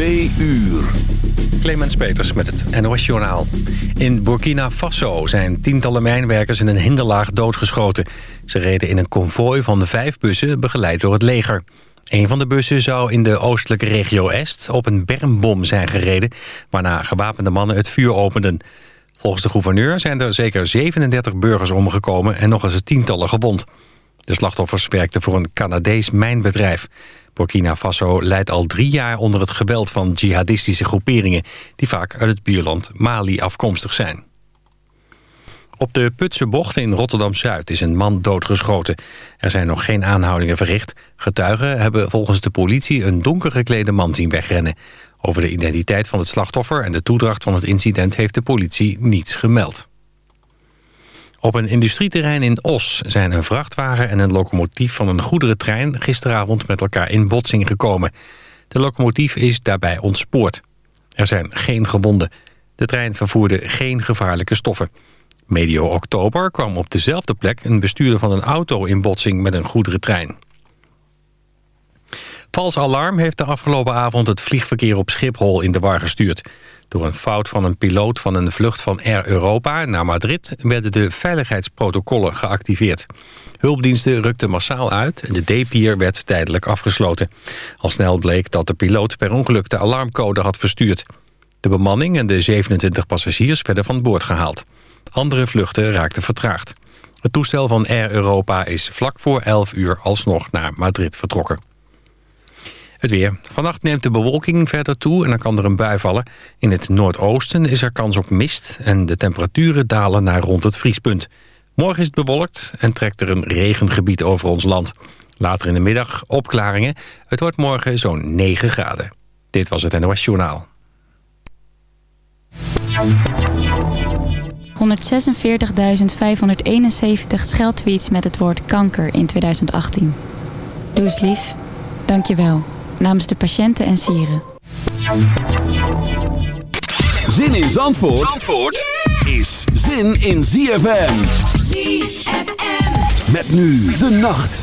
Twee uur. Clemens Peters met het NOS Journaal. In Burkina Faso zijn tientallen mijnwerkers in een hinderlaag doodgeschoten. Ze reden in een konvooi van vijf bussen begeleid door het leger. Een van de bussen zou in de oostelijke regio Est op een bermbom zijn gereden... waarna gewapende mannen het vuur openden. Volgens de gouverneur zijn er zeker 37 burgers omgekomen... en nog eens tientallen gewond. De slachtoffers werkten voor een Canadees mijnbedrijf. Burkina Faso leidt al drie jaar onder het geweld van jihadistische groeperingen... die vaak uit het buurland Mali afkomstig zijn. Op de Putse bocht in Rotterdam-Zuid is een man doodgeschoten. Er zijn nog geen aanhoudingen verricht. Getuigen hebben volgens de politie een donker geklede man zien wegrennen. Over de identiteit van het slachtoffer en de toedracht van het incident... heeft de politie niets gemeld. Op een industrieterrein in Os zijn een vrachtwagen en een locomotief van een goederentrein gisteravond met elkaar in botsing gekomen. De locomotief is daarbij ontspoord. Er zijn geen gewonden. De trein vervoerde geen gevaarlijke stoffen. Medio oktober kwam op dezelfde plek een bestuurder van een auto in botsing met een goederentrein. Vals Alarm heeft de afgelopen avond het vliegverkeer op Schiphol in de war gestuurd. Door een fout van een piloot van een vlucht van Air Europa naar Madrid... werden de veiligheidsprotocollen geactiveerd. Hulpdiensten rukten massaal uit en de D-pier werd tijdelijk afgesloten. Al snel bleek dat de piloot per ongeluk de alarmcode had verstuurd. De bemanning en de 27 passagiers werden van boord gehaald. Andere vluchten raakten vertraagd. Het toestel van Air Europa is vlak voor 11 uur alsnog naar Madrid vertrokken. Het weer. Vannacht neemt de bewolking verder toe en dan kan er een bui vallen. In het noordoosten is er kans op mist en de temperaturen dalen naar rond het vriespunt. Morgen is het bewolkt en trekt er een regengebied over ons land. Later in de middag opklaringen. Het wordt morgen zo'n 9 graden. Dit was het NOS Journaal. 146.571 scheldtweets met het woord kanker in 2018. Doe eens lief. Dank je wel namens de patiënten en sieren. Zin in Zandvoort, Zandvoort is zin in ZFM. ZFM. Met nu de nacht.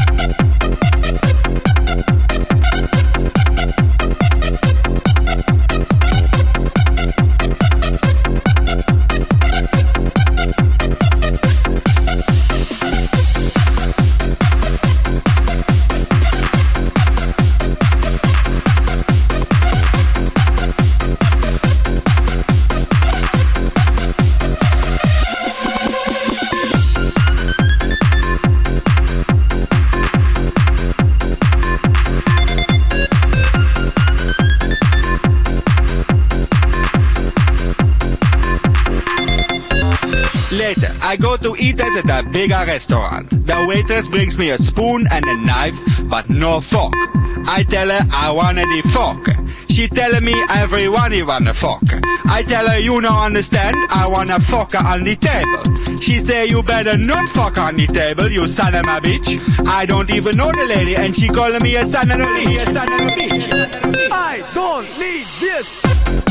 Eat at a bigger restaurant. The waitress brings me a spoon and a knife, but no fork. I tell her I wanna the fork. She telling me everyone you wanna fuck. I tell her you no understand, I wanna her on the table. She say you better not fuck on the table, you son of a bitch. I don't even know the lady and she calling me a son of a bitch. A son of a bitch. I don't need this.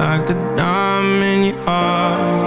Like the diamond you are.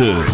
9.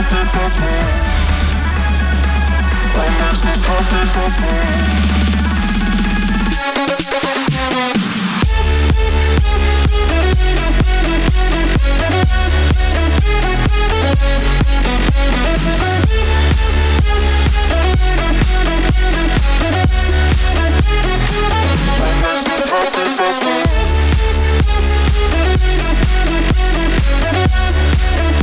When there's this hope, there's this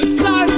and sun.